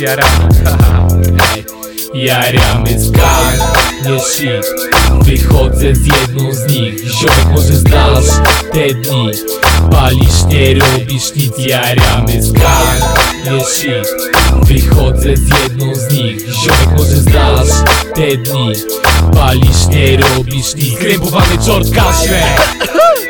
jaramy haha, ej. Jaramy z gang, nie shit. Wychodzę z jedną z nich. Ziomek może znasz te dni. Palisz, nie robisz nic. Jaramy z gang, nie shit. Wychodzę z jedną z nich. Ziomek może znasz te dni. Palisz, nie robisz nic. Krępowany czort kaszle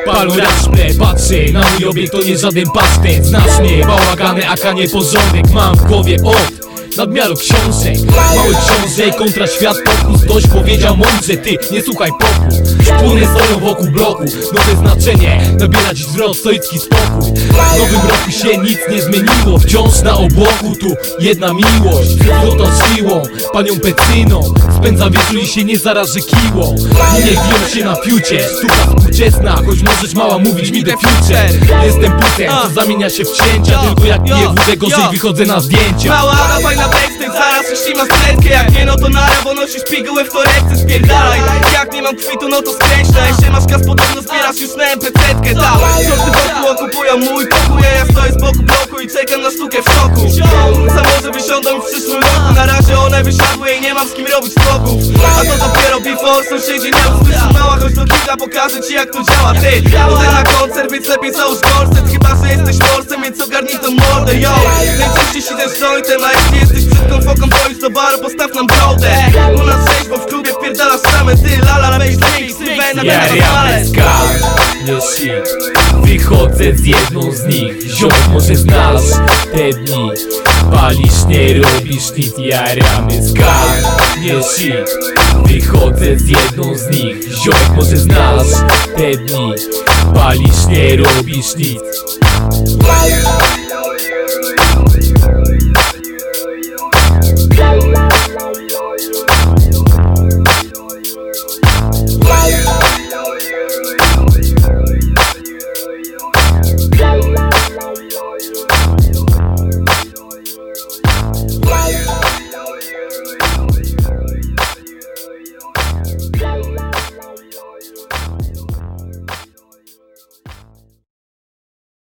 Palu raszpę, patrzę na mój obiekt to nie żaden pasztet. Znasz mnie, bałagany, aka nie porządek. Mam w głowie od nadmiaru książek. Mały książek kontra świat pokus. Ktoś powiedział mądrze, ty nie słuchaj poku. Szpuny stoją wokół bloku. Nowe znaczenie, nabierać wzrost, stoicki spokój. W nowym roku się nic nie zmieniło. Wciąż na obłoku tu jedna miłość. Złota panią Pecyną Spędza wieczór i się nie zaraży kiłą. Nie wiją się na fiucie, sztuka współczesna Choć możesz mała mówić mi the future. Jestem putem, co zamienia się w cięcia. Tylko jak piję wódę gorzej wychodzę na zdjęcia. Mała, dawaj na backstage, zaraz jeśli masz trendkę Jak nie no to nara, bo nosisz pigułę w torebce Spierdalaj, jak nie mam kwitu no to skreślę Jeśli masz kas podobno zbierasz już na MP3 Tak, co ty wokół wysiadły i nie mam z kim robić vlogów A to dopiero before sąsiedzi nie usłyszą mała Choć do kilka pokażę ci jak to działa. Ty, chodzę na koncert, więc lepiej załóż korset Chyba, że jesteś morsem, więc ogarnij tą mordę, yo. Najczęściej siedzę z jointem, a jeśli jesteś brzydką foką, to idź do baru, postaw nam brodę. U nas sześć, bo w klubie wpierdalasz same Ty, lala, weź ty wej na Jaramy z shit. Wychodzę z jedną z nich. Ziomek może znasz te dni. Palisz, nie robisz nic. Jaramy gang, nie shit. Wychodzę z jedną z nich. Ziomek może znasz te dni. Palisz, nie robisz nic